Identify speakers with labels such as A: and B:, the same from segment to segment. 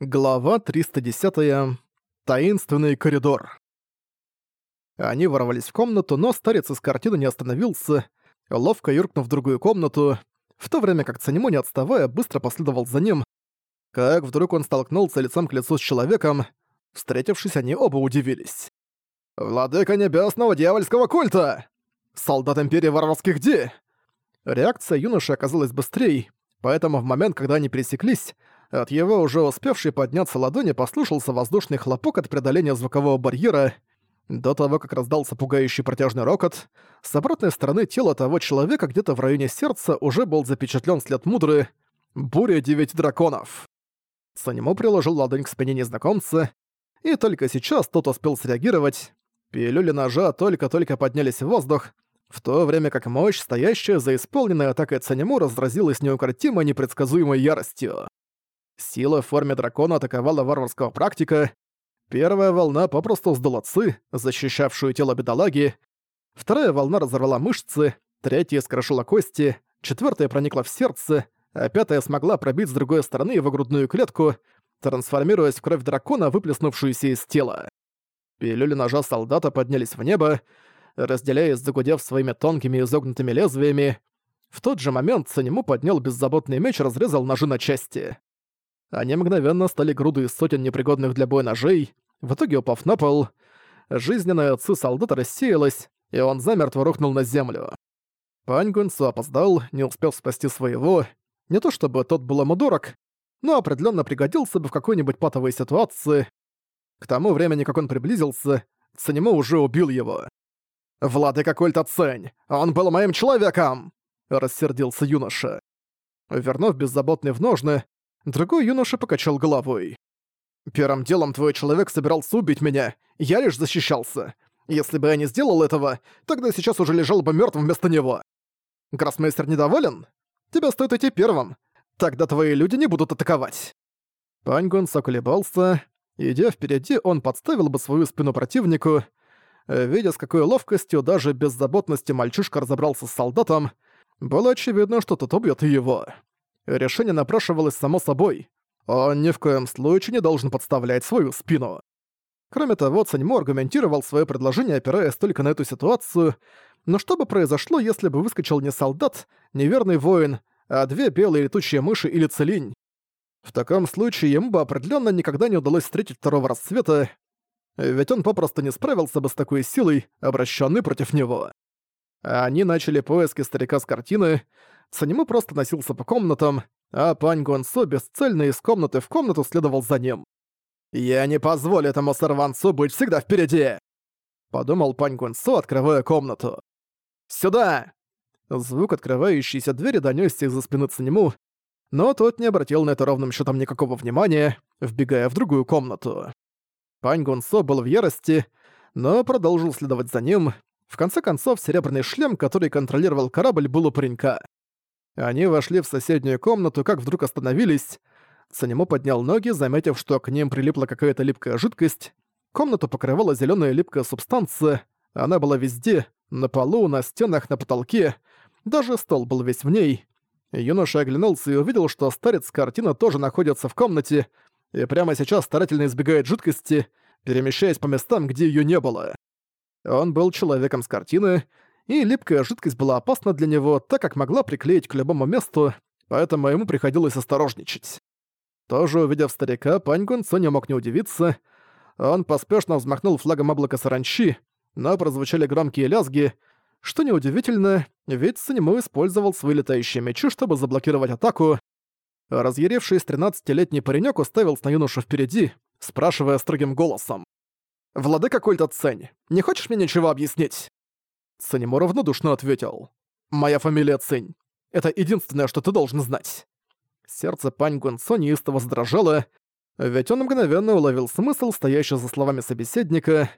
A: Глава 310. Таинственный коридор. Они ворвались в комнату, но старец из картины не остановился, ловко юркнув в другую комнату, в то время как Цанимо, не отставая, быстро последовал за ним. Как вдруг он столкнулся лицом к лицу с человеком, встретившись, они оба удивились. «Владыка небесного дьявольского культа! Солдат Империи Варварских Ди!» Реакция юноши оказалась быстрее, поэтому в момент, когда они пересеклись, от его уже успевшей подняться ладони послышался воздушный хлопок от преодоления звукового барьера. До того, как раздался пугающий протяжный рокот, с обратной стороны тела того человека где-то в районе сердца уже был запечатлен след мудры «Буря девяти драконов». Санему приложил ладонь к спине незнакомца, и только сейчас тот успел среагировать. Пилюли ножа только-только поднялись в воздух, в то время как мощь, стоящая за исполненной атакой Цанему, разразилась неукротимой непредсказуемой яростью. Сила в форме дракона атаковала варварского практика. Первая волна попросту сдула ци, защищавшую тело бедолаги. Вторая волна разорвала мышцы, третья скрошила кости, четвертая проникла в сердце, а пятая смогла пробить с другой стороны его грудную клетку, трансформируясь в кровь дракона, выплеснувшуюся из тела. Пилюли ножа солдата поднялись в небо, разделяясь, загудев своими тонкими изогнутыми лезвиями. В тот же момент Санему поднял беззаботный меч и разрезал ножи на части. Они мгновенно стали грудой сотен непригодных для боя ножей, в итоге упав на пол, жизненная отцы солдата рассеялась, и он замертво рухнул на землю. Пань Гунцу опоздал, не успев спасти своего. Не то чтобы тот был ему дорог, но определенно пригодился бы в какой-нибудь патовой ситуации. К тому времени, как он приблизился, Цанимо уже убил его. «Владыка Культа Цень! Он был моим человеком!» — рассердился юноша. Вернув беззаботный в ножны, Другой юноша покачал головой. «Первым делом твой человек собирался убить меня, я лишь защищался. Если бы я не сделал этого, тогда сейчас уже лежал бы мертвым вместо него. Гроссмейстер недоволен? Тебе стоит идти первым. Тогда твои люди не будут атаковать». Пань Гонсо колебался. Идя впереди, он подставил бы свою спину противнику. Видя, с какой ловкостью, даже без заботности мальчишка разобрался с солдатом, было очевидно, что тот убьет его. Решение напрашивалось само собой. Он ни в коем случае не должен подставлять свою спину. Кроме того, Цаньмо аргументировал свое предложение, опираясь только на эту ситуацию, но что бы произошло, если бы выскочил не солдат, не верный воин, а две белые летучие мыши или целинь? В таком случае ему бы определенно никогда не удалось встретить второго расцвета, ведь он попросту не справился бы с такой силой, обращенной против него. Они начали поиски старика с картины, Санему просто носился по комнатам, а Пань Гонсо бесцельно из комнаты в комнату следовал за ним. «Я не позволю этому сорванцу быть всегда впереди!» Подумал Пань Гонсо, открывая комнату. «Сюда!» Звук открывающейся двери донёсся из-за спины Цанему, но тот не обратил на это ровным счетом никакого внимания, вбегая в другую комнату. Пань Гонсо был в ярости, но продолжил следовать за ним. В конце концов, серебряный шлем, который контролировал корабль, был у паренька. Они вошли в соседнюю комнату, как вдруг остановились. Санему поднял ноги, заметив, что к ним прилипла какая-то липкая жидкость. Комнату покрывала зеленая липкая субстанция. Она была везде, на полу, на стенах, на потолке. Даже стол был весь в ней. Юноша оглянулся и увидел, что старец картина тоже находится в комнате и прямо сейчас старательно избегает жидкости, перемещаясь по местам, где ее не было. Он был человеком с картины, и липкая жидкость была опасна для него, так как могла приклеить к любому месту, поэтому ему приходилось осторожничать. Тоже увидев старика, Пань Гунцо не мог не удивиться. Он поспешно взмахнул флагом облака саранчи, но прозвучали громкие лязги, что неудивительно, ведь Санему использовал свои летающие мечи, чтобы заблокировать атаку. Разъяревшийся 13-летний паренёк уставился на юношу впереди, спрашивая строгим голосом. «Владыка Культа Цень, не хочешь мне ничего объяснить?» Санему равнодушно ответил. «Моя фамилия Цинь. Это единственное, что ты должен знать». Сердце Пань Гунцо неистово задрожало, ведь он мгновенно уловил смысл, стоящий за словами собеседника.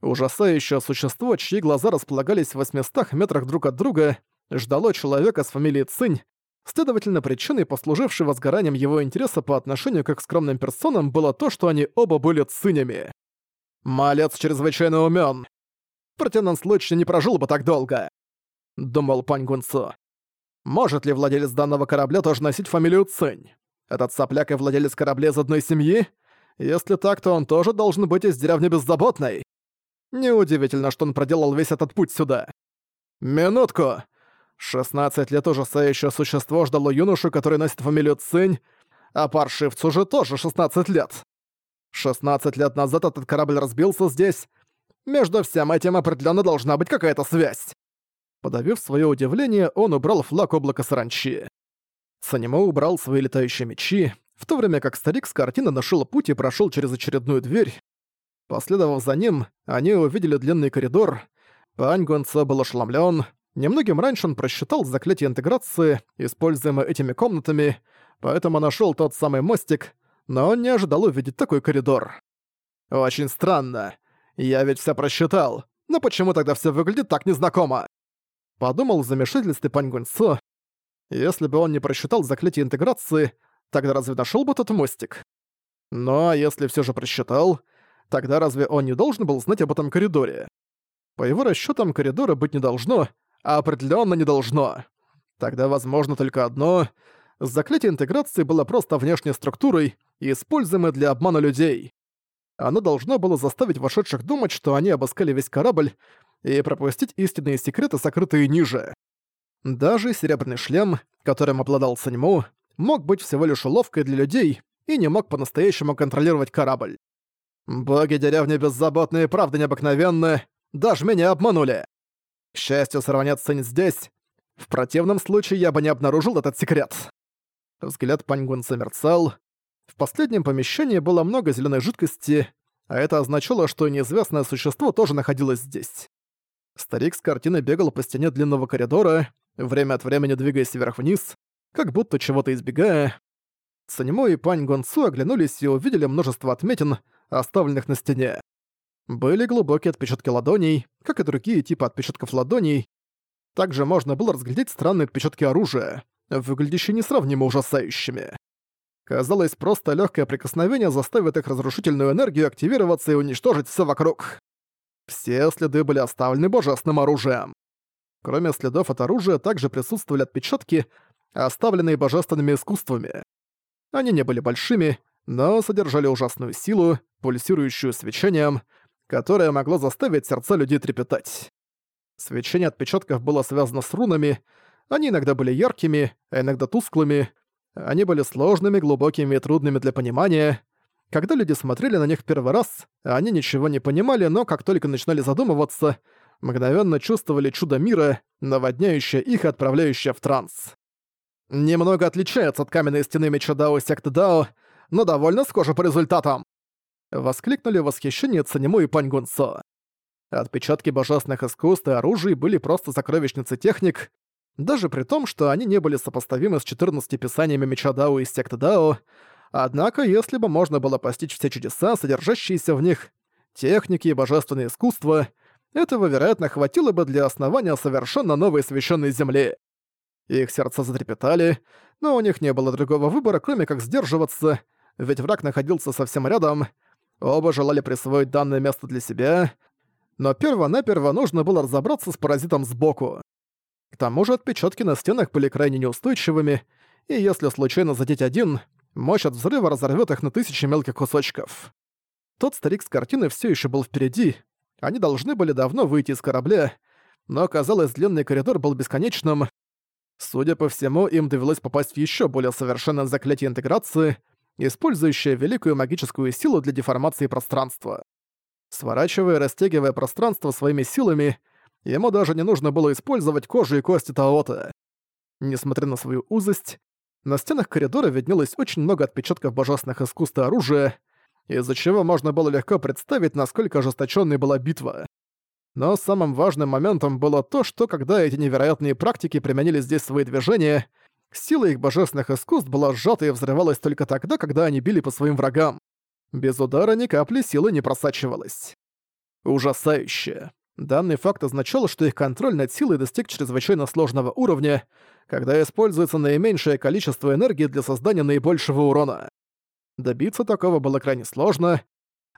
A: Ужасающее существо, чьи глаза располагались в 800 метрах друг от друга, ждало человека с фамилией Цинь, Следовательно, причиной, послужившей возгоранием его интереса по отношению к скромным персонам, было то, что они оба были цинями. «Малец чрезвычайно умён в противном не прожил бы так долго», — думал Пань Гунцо. «Может ли владелец данного корабля тоже носить фамилию Цинь? Этот сопляк и владелец корабля из одной семьи? Если так, то он тоже должен быть из деревни Беззаботной. Неудивительно, что он проделал весь этот путь сюда. Минутку! 16 лет ужасающее существо ждало юношу, который носит фамилию Цинь, а паршивцу же тоже 16 лет. 16 лет назад этот корабль разбился здесь. Между всем этим определенно должна быть какая-то связь. Подавив свое удивление, он убрал флаг облака саранчи. Санимо убрал свои летающие мечи, в то время как старик с картины нашел путь и прошел через очередную дверь. Последовав за ним, они увидели длинный коридор. Пань Гонцо был ошеломлен. Немногим раньше он просчитал заклятие интеграции, используемое этими комнатами, поэтому нашел тот самый мостик, но он не ожидал увидеть такой коридор. Очень странно. Я ведь все просчитал. Но почему тогда все выглядит так незнакомо? Подумал в замешательстве Пань Гуньцо. Если бы он не просчитал заклятие интеграции, тогда разве нашел бы тот мостик? Но если все же просчитал, тогда разве он не должен был знать об этом коридоре? По его расчетам коридора быть не должно, а определенно не должно. Тогда возможно только одно — заклятие интеграции было просто внешней структурой, используемой для обмана людей. Оно должно было заставить вошедших думать, что они обыскали весь корабль, и пропустить истинные секреты, сокрытые ниже. Даже серебряный шлем, которым обладал Саньму, мог быть всего лишь уловкой для людей и не мог по-настоящему контролировать корабль. Боги деревни беззаботные, правда необыкновенны, даже меня обманули. К счастью, сорванец ценит здесь. В противном случае я бы не обнаружил этот секрет. Взгляд Паньгун замерцал. В последнем помещении было много зеленой жидкости, а это означало, что неизвестное существо тоже находилось здесь. Старик с картины бегал по стене длинного коридора, время от времени двигаясь вверх-вниз, как будто чего-то избегая. Санимо и Пань Гонцу оглянулись и увидели множество отметин, оставленных на стене. Были глубокие отпечатки ладоней, как и другие типы отпечатков ладоней. Также можно было разглядеть странные отпечатки оружия, выглядящие несравнимо ужасающими. Казалось, просто легкое прикосновение заставит их разрушительную энергию активироваться и уничтожить все вокруг. Все следы были оставлены божественным оружием. Кроме следов от оружия также присутствовали отпечатки, оставленные божественными искусствами. Они не были большими, но содержали ужасную силу, пульсирующую свечением, которое могло заставить сердца людей трепетать. Свечение отпечатков было связано с рунами, они иногда были яркими, а иногда тусклыми, они были сложными, глубокими и трудными для понимания, когда люди смотрели на них первый раз, они ничего не понимали, но как только начинали задумываться, мгновенно чувствовали чудо мира, наводняющее их и отправляющее в транс. Немного отличается от каменной стены меча Дао секты Дао, но довольно схоже по результатам. Воскликнули в восхищении Цанему и Пань Гунцо. Отпечатки божественных искусств и оружий были просто сокровищницы техник, даже при том, что они не были сопоставимы с 14 писаниями меча Дао и секты Дао, Однако, если бы можно было постичь все чудеса, содержащиеся в них, техники и божественное искусство, этого, вероятно, хватило бы для основания совершенно новой священной земли. Их сердца затрепетали, но у них не было другого выбора, кроме как сдерживаться, ведь враг находился совсем рядом, оба желали присвоить данное место для себя, но перво-наперво нужно было разобраться с паразитом сбоку. К тому же отпечатки на стенах были крайне неустойчивыми, и если случайно задеть один, Мощь от взрыва разорвет их на тысячи мелких кусочков. Тот старик с картины все еще был впереди. Они должны были давно выйти из корабля, но, казалось, длинный коридор был бесконечным. Судя по всему, им довелось попасть в еще более совершенное заклятие интеграции, использующее великую магическую силу для деформации пространства. Сворачивая и растягивая пространство своими силами, ему даже не нужно было использовать кожу и кости Таота. Несмотря на свою узость, на стенах коридора виднелось очень много отпечатков божественных искусств и оружия, из-за чего можно было легко представить, насколько ожесточенной была битва. Но самым важным моментом было то, что когда эти невероятные практики применили здесь свои движения, сила их божественных искусств была сжата и взрывалась только тогда, когда они били по своим врагам. Без удара ни капли силы не просачивалась. Ужасающе. Данный факт означал, что их контроль над силой достиг чрезвычайно сложного уровня, когда используется наименьшее количество энергии для создания наибольшего урона. Добиться такого было крайне сложно.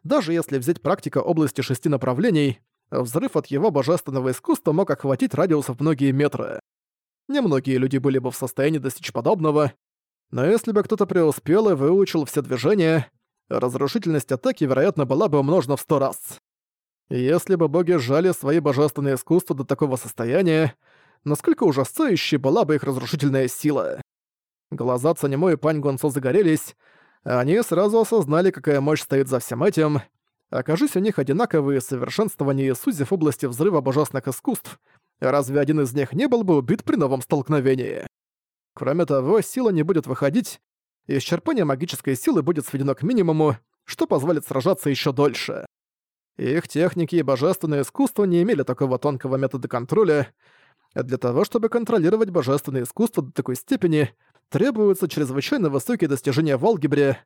A: Даже если взять практика области шести направлений, взрыв от его божественного искусства мог охватить радиус в многие метры. Немногие люди были бы в состоянии достичь подобного. Но если бы кто-то преуспел и выучил все движения, разрушительность атаки, вероятно, была бы умножена в сто раз. Если бы боги сжали свои божественные искусства до такого состояния, насколько ужасающей была бы их разрушительная сила. Глаза Цанимо и Пань Гонцо загорелись, а они сразу осознали, какая мощь стоит за всем этим. Окажись у них одинаковые совершенствования Исузи в области взрыва божественных искусств, разве один из них не был бы убит при новом столкновении? Кроме того, сила не будет выходить, и исчерпание магической силы будет сведено к минимуму, что позволит сражаться еще дольше. Их техники и божественное искусство не имели такого тонкого метода контроля, для того, чтобы контролировать божественное искусство до такой степени, требуются чрезвычайно высокие достижения в алгебре.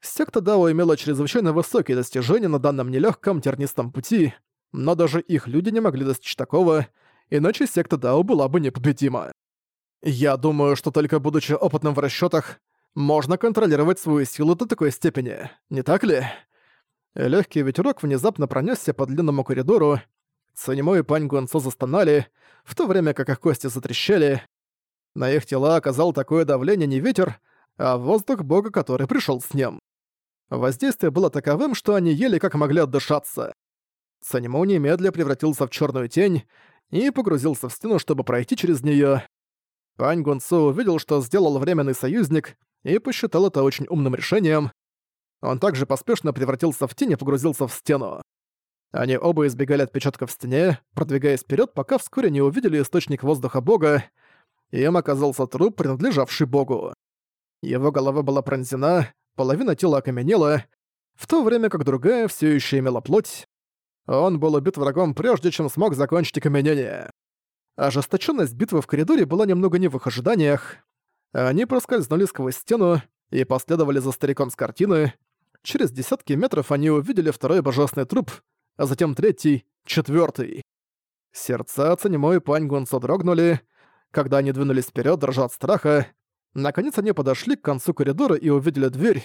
A: Секта Дао имела чрезвычайно высокие достижения на данном нелегком тернистом пути, но даже их люди не могли достичь такого, иначе секта Дао была бы непобедима. Я думаю, что только будучи опытным в расчетах, можно контролировать свою силу до такой степени, не так ли? Легкий ветерок внезапно пронесся по длинному коридору. Цанимо и Пань Гонцо застонали, в то время как их кости затрещали. На их тела оказал такое давление не ветер, а воздух бога, который пришел с ним. Воздействие было таковым, что они еле как могли отдышаться. Цанимо немедля превратился в черную тень и погрузился в стену, чтобы пройти через нее. Пань Гунцу увидел, что сделал временный союзник, и посчитал это очень умным решением. Он также поспешно превратился в тень и погрузился в стену. Они оба избегали отпечатков в стене, продвигаясь вперед, пока вскоре не увидели источник воздуха бога, и им оказался труп, принадлежавший богу. Его голова была пронзена, половина тела окаменела, в то время как другая все еще имела плоть. Он был убит врагом прежде, чем смог закончить окаменение. Ожесточенность битвы в коридоре была немного не в их ожиданиях. Они проскользнули сквозь стену и последовали за стариком с картины. Через десятки метров они увидели второй божественный труп, а затем третий, четвертый. Сердца Цанимо и Пань Гунцо дрогнули, когда они двинулись вперед, дрожа от страха. Наконец они подошли к концу коридора и увидели дверь.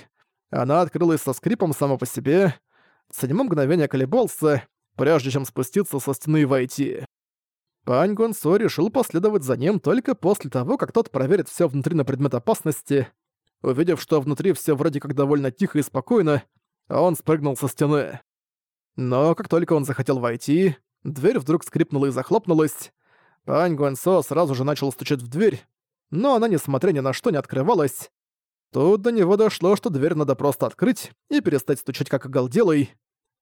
A: Она открылась со скрипом само по себе. Цанимо мгновение колебался, прежде чем спуститься со стены и войти. Пань Гонсо решил последовать за ним только после того, как тот проверит все внутри на предмет опасности. Увидев, что внутри все вроде как довольно тихо и спокойно, он спрыгнул со стены. Но как только он захотел войти, дверь вдруг скрипнула и захлопнулась. Пань Гуэнсо сразу же начал стучать в дверь, но она, несмотря ни на что, не открывалась. Тут до него дошло, что дверь надо просто открыть и перестать стучать как оголделый.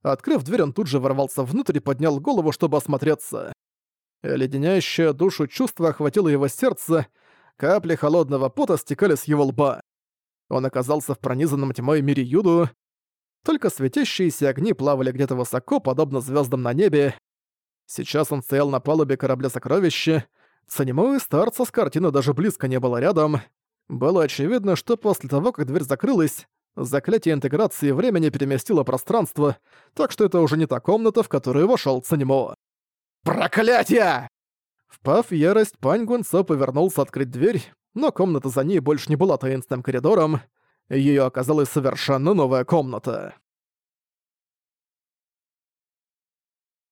A: Открыв дверь, он тут же ворвался внутрь и поднял голову, чтобы осмотреться. Леденящее душу чувство охватило его сердце, капли холодного пота стекали с его лба. Он оказался в пронизанном тьмой мире Юду. Только светящиеся огни плавали где-то высоко, подобно звездам на небе. Сейчас он стоял на палубе корабля сокровища. Санимо и старца с картины даже близко не было рядом. Было очевидно, что после того, как дверь закрылась, заклятие интеграции времени переместило пространство, так что это уже не та комната, в которую вошел Цанимо. «Проклятие!» Впав в ярость, Пань Гунцо повернулся открыть дверь, но комната за ней больше не была таинственным коридором, её оказалась совершенно новая комната.